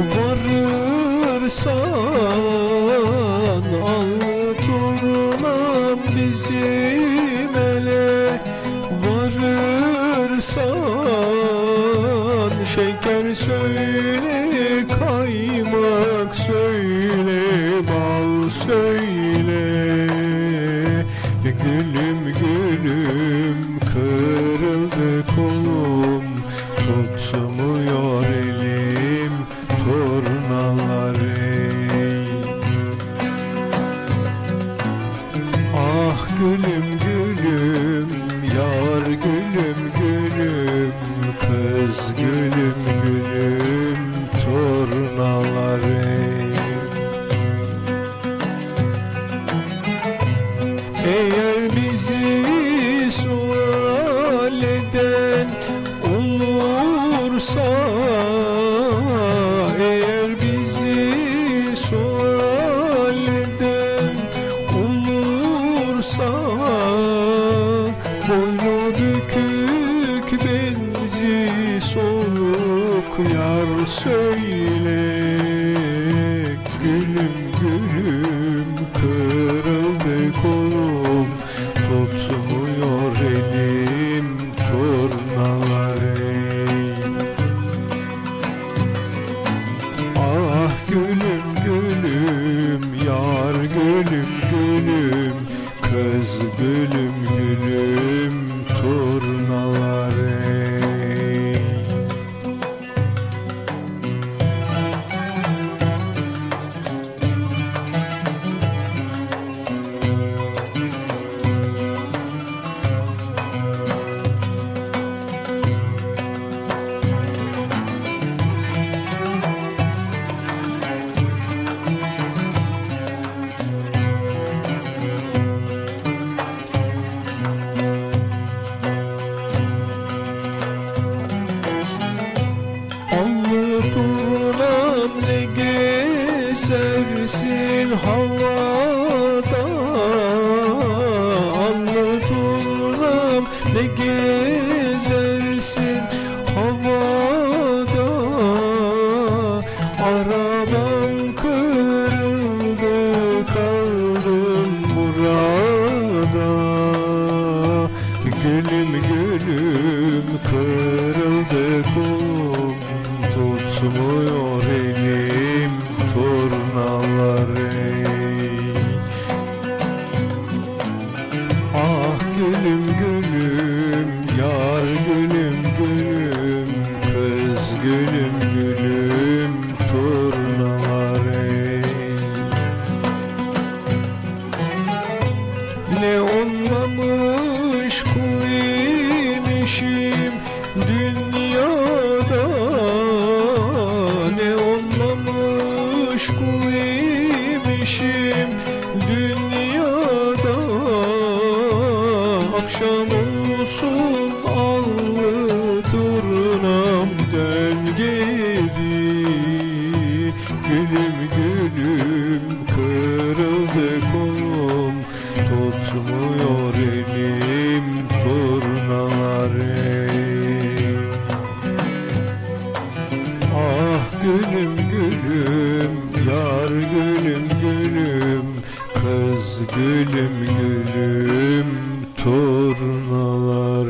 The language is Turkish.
varırsan al torunam bizim ele. Varırsan şeker söyle kaymak söyle bal söyle. Gülüm gülüm turnalar ey Ah gülüm gülüm yar gülüm gülüm Kız gülüm gülüm turnalar Boynu bükük benzi soluk yar söyle. Gülüm gülüm kırıldı kolum. Tutmuyor elim turnalar Ah gülüm gülüm yar gülüm gülüm. Kız gülüm gezersin havada Allı turnam ne gezersin havada? Arabam kırıldı kaldım burada. Gülüm gülüm kırıldı kolum Tutmuyor olmamış kul imişim dünyada Ne olmamış kul imişim dünyada Akşam olsun allı turnam dön geri. Gülüm yalnız gülüm gülüm turnalar